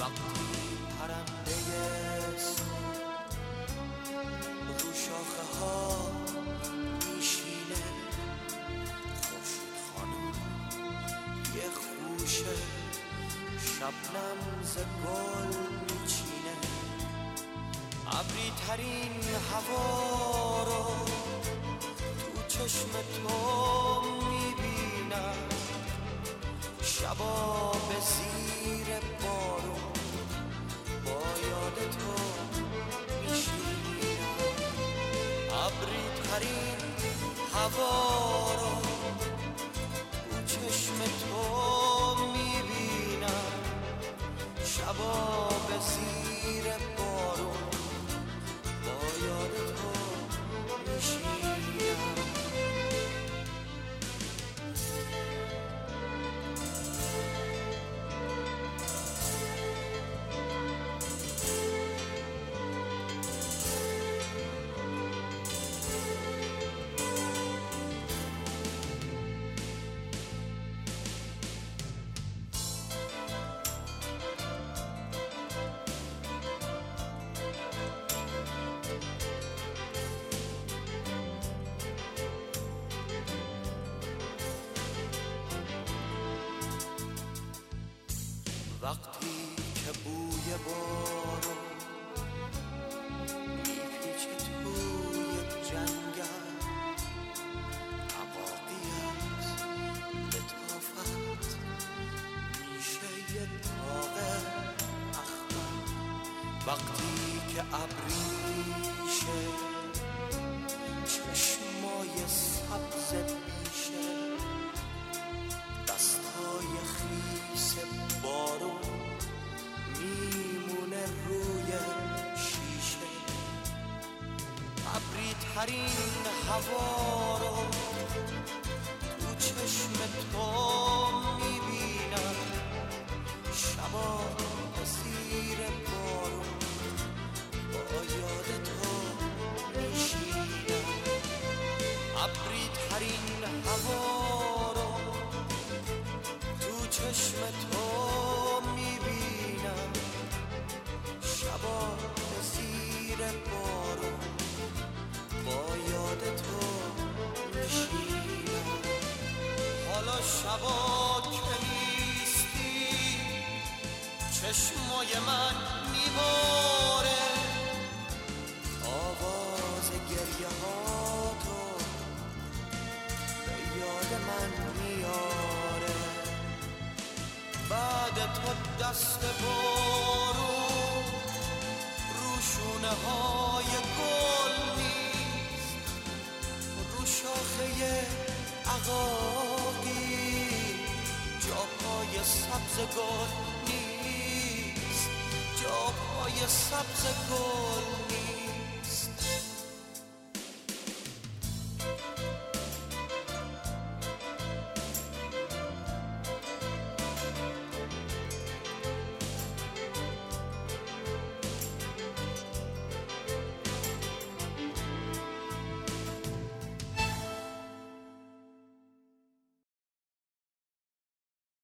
وقتی پرنده رو شاخه ها میشینه خوشید خانم یه خوشه شبنم ز گل میچینه ابری ترین هوا رو تو چشم تو می‌بینم شبا به ترین هوا وقتی که بوی بارو میپیچه توی جنگل عباقی از لطافت میشه یه تاق اخمر وقتی که ابریشه چشمای سبز ترین هوا رو تو چشم تو می‌بینم. شبا زیر بارون با یاد تو میشینم. ابری ترین هوا چشمای من میباره. آواز گریه ها تو به یاد من میاره. بعد تو دست بارون رو های گل نیست. رو شاخه عقاقی جا پای سبز گل your sobs are.